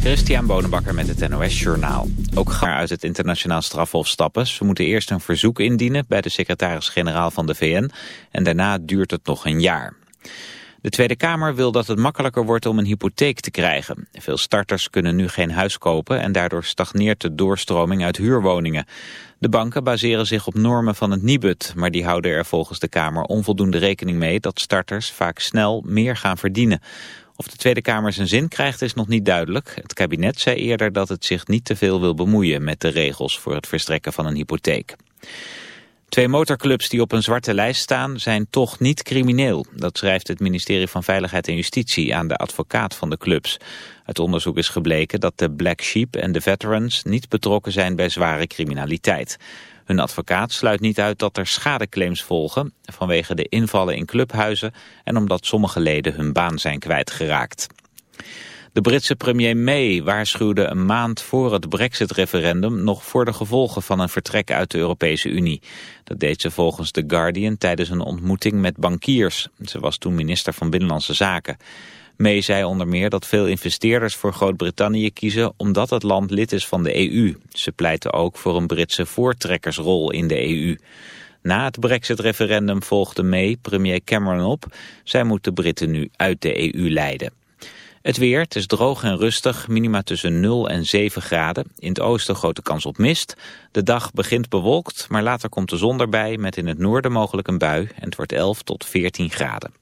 Christian Bonenbakker met het NOS Journaal. Ook gaan uit het internationaal strafhof stappen. Ze moeten eerst een verzoek indienen bij de secretaris-generaal van de VN... en daarna duurt het nog een jaar. De Tweede Kamer wil dat het makkelijker wordt om een hypotheek te krijgen. Veel starters kunnen nu geen huis kopen en daardoor stagneert de doorstroming uit huurwoningen. De banken baseren zich op normen van het Nibud, maar die houden er volgens de Kamer onvoldoende rekening mee dat starters vaak snel meer gaan verdienen. Of de Tweede Kamer zijn zin krijgt is nog niet duidelijk. Het kabinet zei eerder dat het zich niet te veel wil bemoeien met de regels voor het verstrekken van een hypotheek. Twee motorclubs die op een zwarte lijst staan zijn toch niet crimineel. Dat schrijft het ministerie van Veiligheid en Justitie aan de advocaat van de clubs. Het onderzoek is gebleken dat de Black Sheep en de Veterans niet betrokken zijn bij zware criminaliteit. Hun advocaat sluit niet uit dat er schadeclaims volgen vanwege de invallen in clubhuizen en omdat sommige leden hun baan zijn kwijtgeraakt. De Britse premier May waarschuwde een maand voor het brexit-referendum nog voor de gevolgen van een vertrek uit de Europese Unie. Dat deed ze volgens The Guardian tijdens een ontmoeting met bankiers. Ze was toen minister van Binnenlandse Zaken. May zei onder meer dat veel investeerders voor Groot-Brittannië kiezen omdat het land lid is van de EU. Ze pleiten ook voor een Britse voortrekkersrol in de EU. Na het brexit-referendum volgde May premier Cameron op. Zij moet de Britten nu uit de EU leiden. Het weer, het is droog en rustig, minima tussen 0 en 7 graden. In het oosten grote kans op mist. De dag begint bewolkt, maar later komt de zon erbij... met in het noorden mogelijk een bui en het wordt 11 tot 14 graden.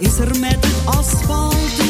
is er met het asfalt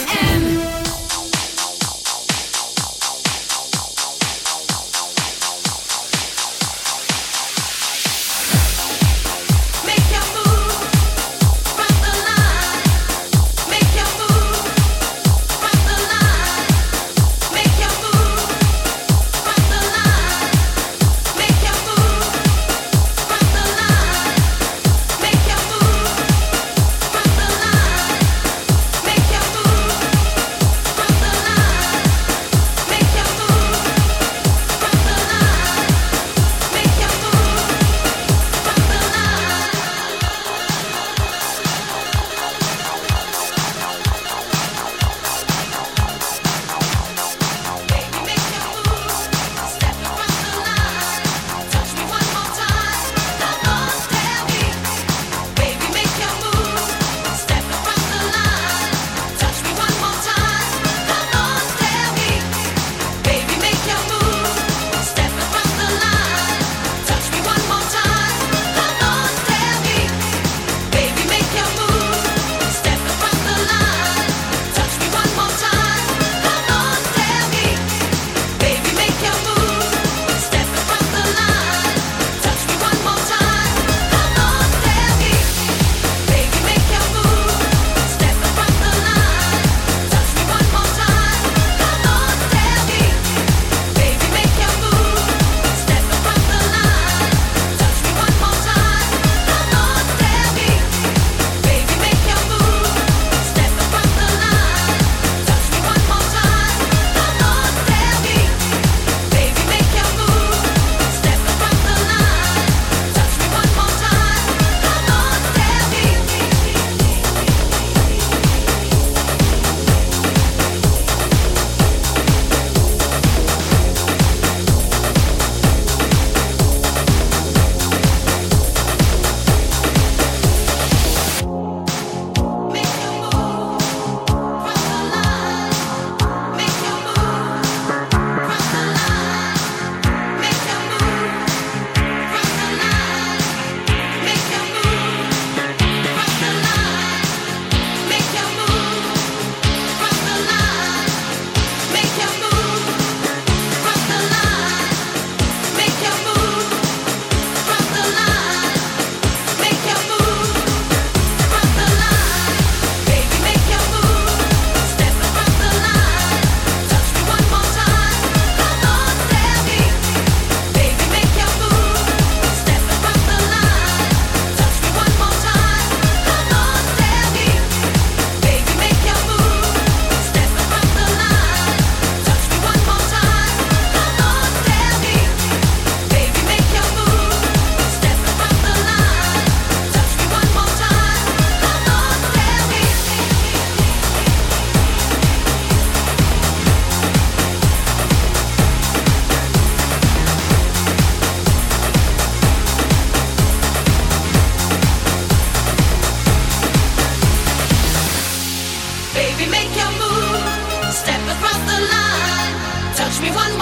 别发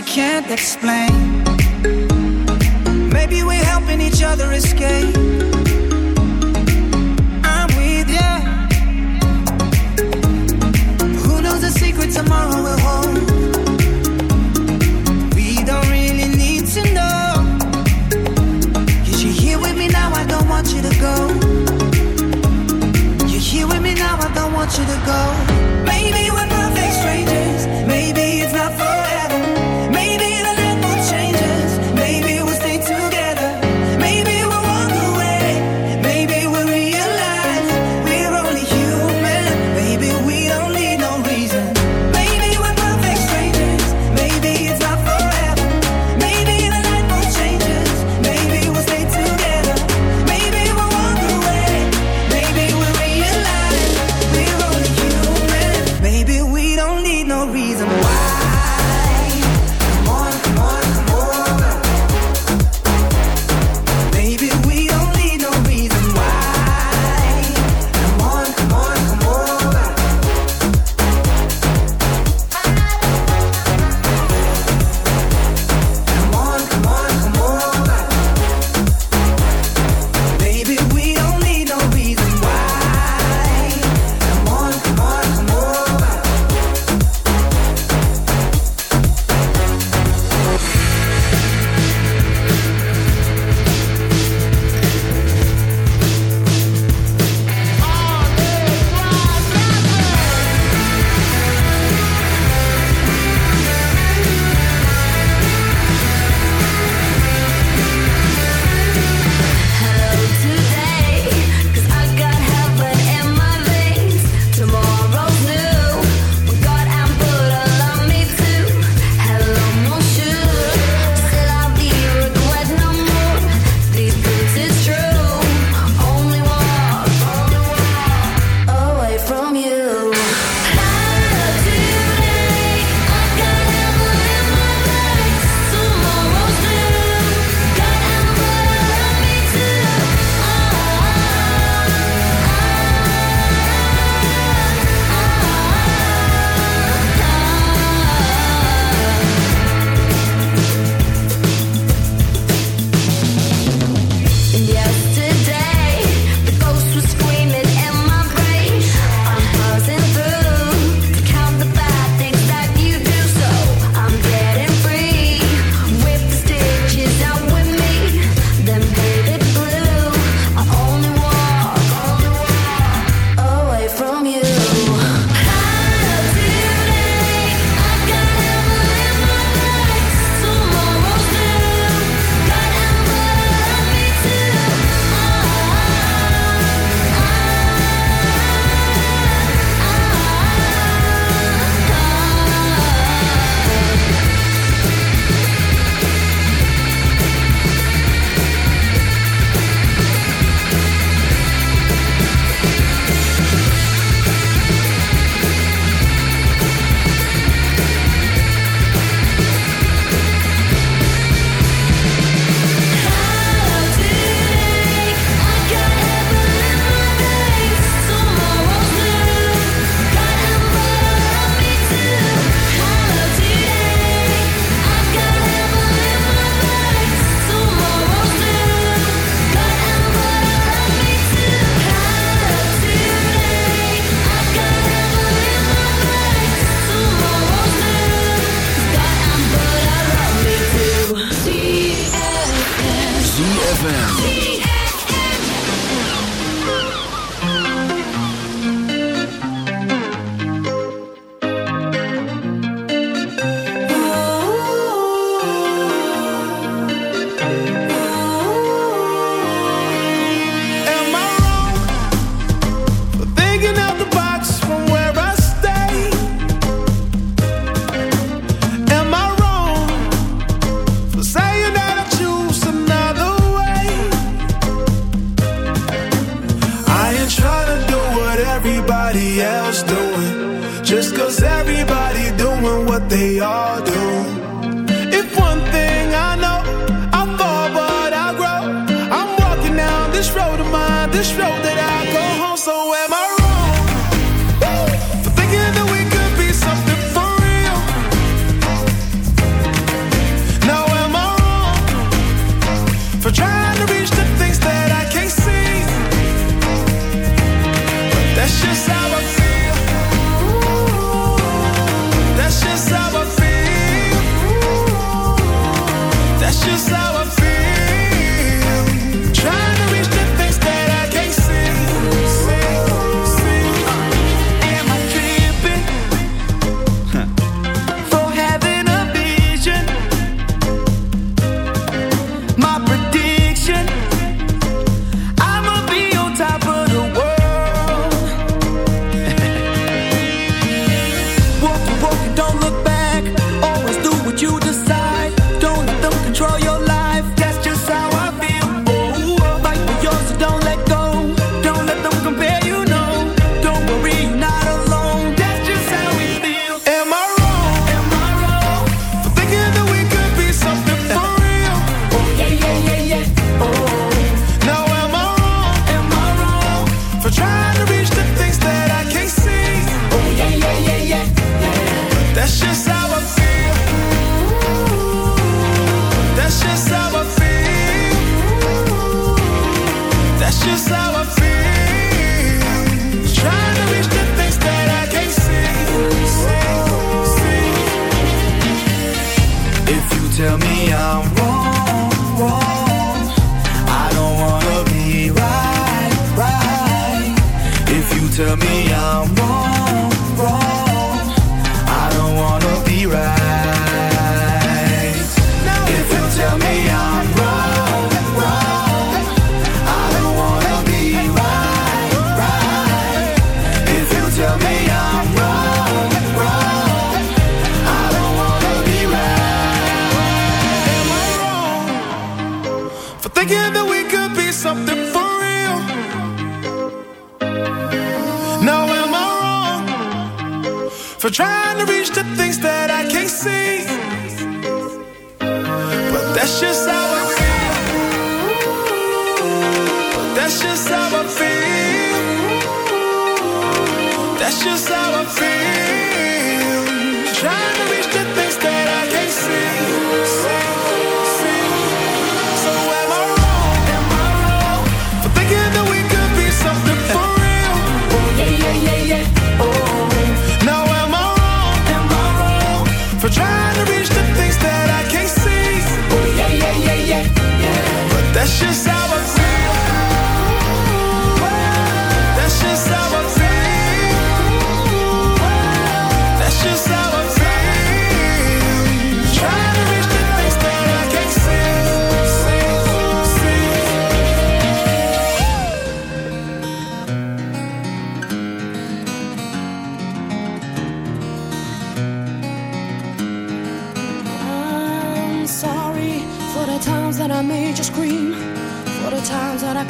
we can't explain.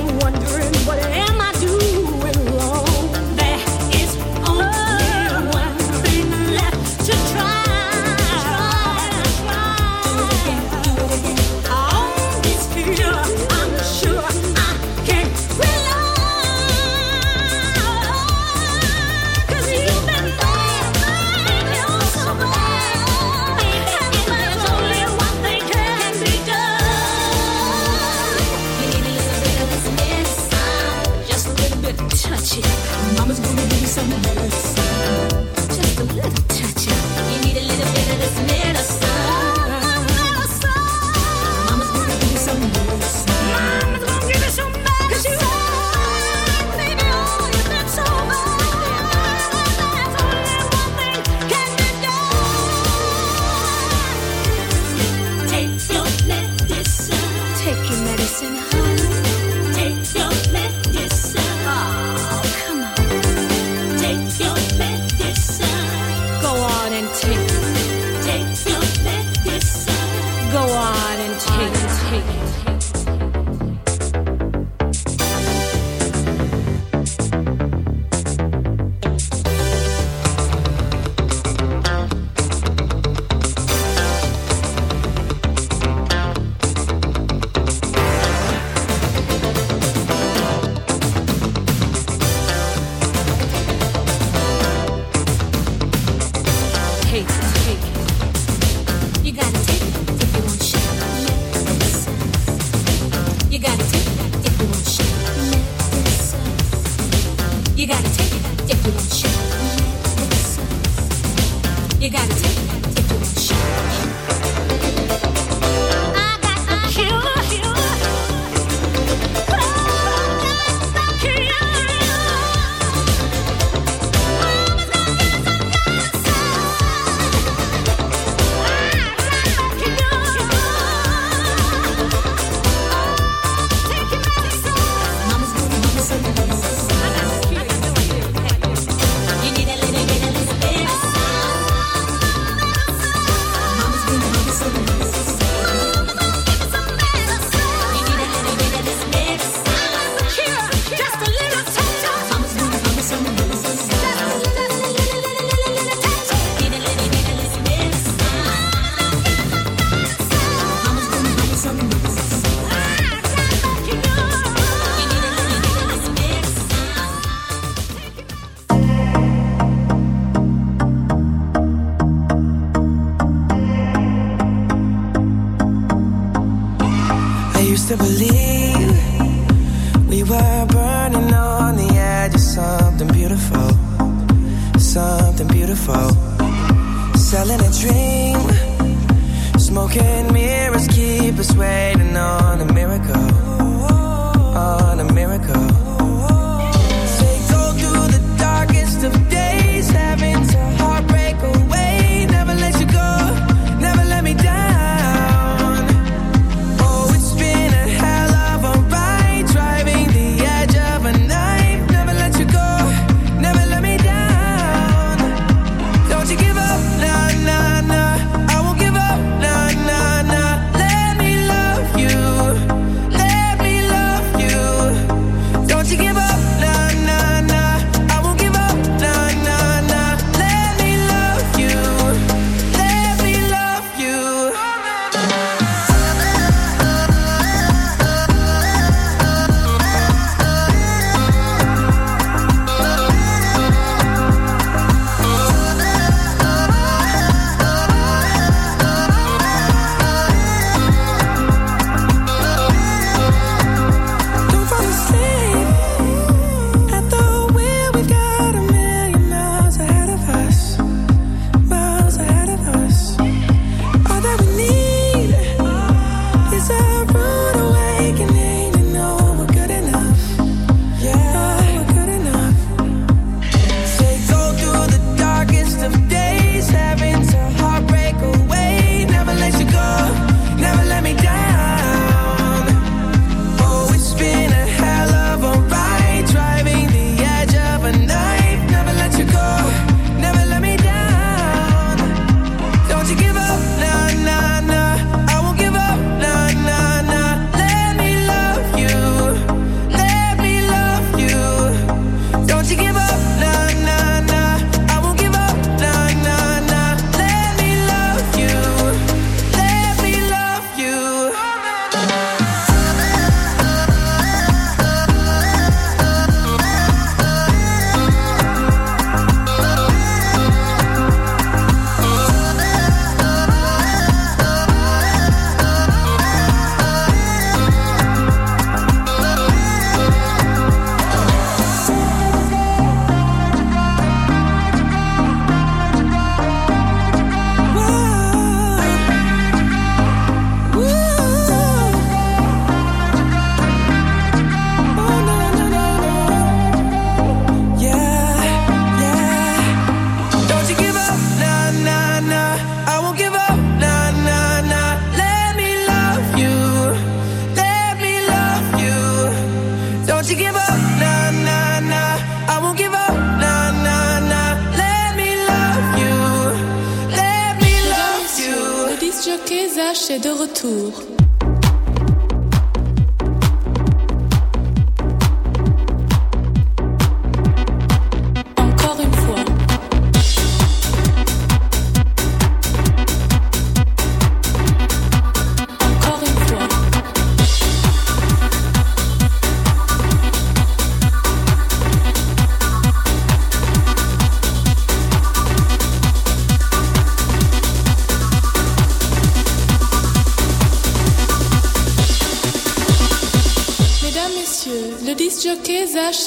Wonder. You gotta take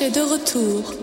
de retour.